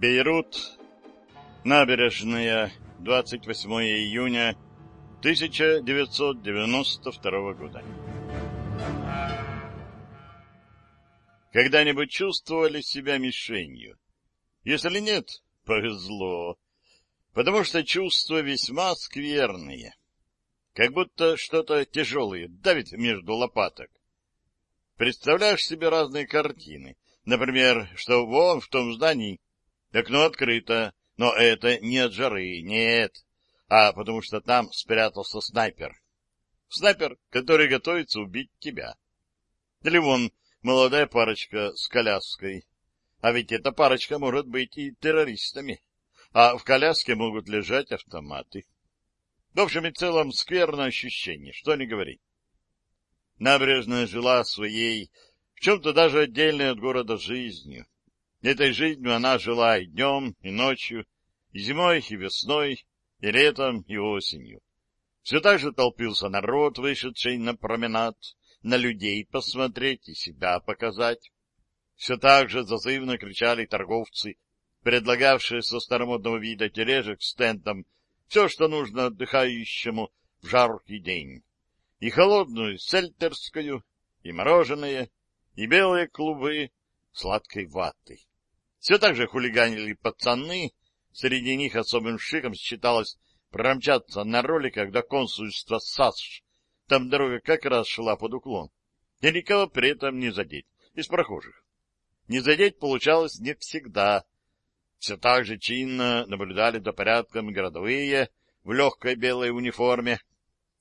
Бейрут, набережная, 28 июня 1992 года. Когда-нибудь чувствовали себя мишенью? Если нет, повезло, потому что чувства весьма скверные. Как будто что-то тяжелое давит между лопаток. Представляешь себе разные картины. Например, что вон в том здании окно открыто, но это не от жары, нет, а потому что там спрятался снайпер. Снайпер, который готовится убить тебя. Или вон молодая парочка с коляской. А ведь эта парочка может быть и террористами. А в коляске могут лежать автоматы. В общем и целом, скверное ощущение, что не говори. Набережная жила своей, в чем-то даже отдельной от города жизнью. Этой жизнью она жила и днем, и ночью, и зимой, и весной, и летом, и осенью. Все так же толпился народ, вышедший на променад, на людей посмотреть и себя показать. Все так же зазывно кричали торговцы, предлагавшие со старомодного вида тележек с тентом все, что нужно отдыхающему в жаркий день и холодную сельтерскую, и мороженое, и белые клубы сладкой ваты. Все так же хулиганили пацаны, среди них особым шиком считалось промчаться на роликах до консульства САСШ. Там дорога как раз шла под уклон. И никого при этом не задеть, из прохожих. Не задеть получалось не всегда. Все так же чинно наблюдали за порядком городовые в легкой белой униформе,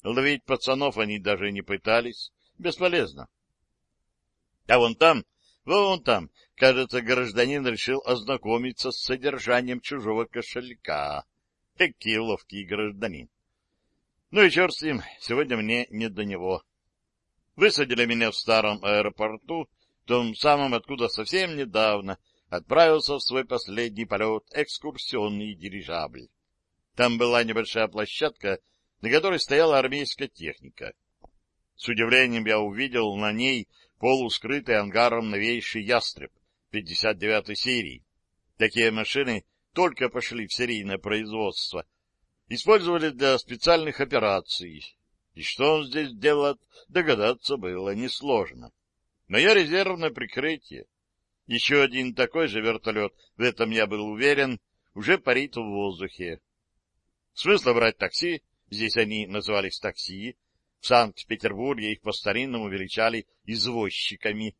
Ловить пацанов они даже не пытались. Бесполезно. А вон там, вон там, кажется, гражданин решил ознакомиться с содержанием чужого кошелька. Какие ловкий гражданин. Ну и черт с ним, сегодня мне не до него. Высадили меня в старом аэропорту, том самом, откуда совсем недавно отправился в свой последний полет экскурсионный дирижабль. Там была небольшая площадка на которой стояла армейская техника. С удивлением я увидел на ней полускрытый ангаром новейший «Ястреб» 59-й серии. Такие машины только пошли в серийное производство. Использовали для специальных операций. И что он здесь делает, догадаться было несложно. Но я резервное прикрытие. Еще один такой же вертолет, в этом я был уверен, уже парит в воздухе. Смысла брать такси Здесь они назывались такси. В Санкт-Петербурге их по-старинному величали извозчиками.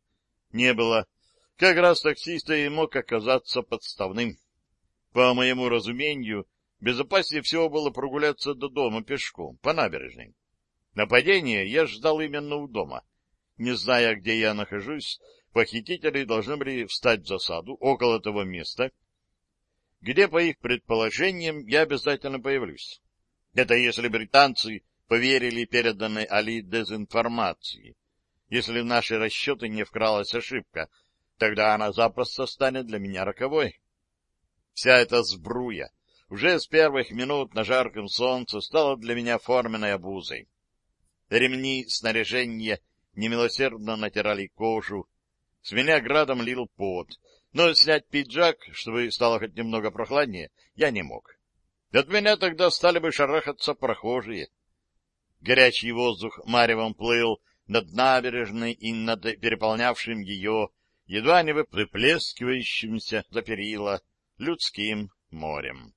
Не было. Как раз таксиста и мог оказаться подставным. По моему разумению, безопаснее всего было прогуляться до дома пешком, по набережной. Нападение я ждал именно у дома. Не зная, где я нахожусь, похитители должны были встать в засаду около того места, где, по их предположениям, я обязательно появлюсь. Это если британцы поверили переданной Али дезинформации. Если в наши расчеты не вкралась ошибка, тогда она запросто станет для меня роковой. Вся эта сбруя уже с первых минут на жарком солнце стала для меня форменной обузой. Ремни снаряжения немилосердно натирали кожу, с меня градом лил пот, но снять пиджак, чтобы стало хоть немного прохладнее, я не мог. От меня тогда стали бы шарахаться прохожие. Горячий воздух маревом плыл над набережной и над переполнявшим ее, едва не выплескивающимся за перила, людским морем.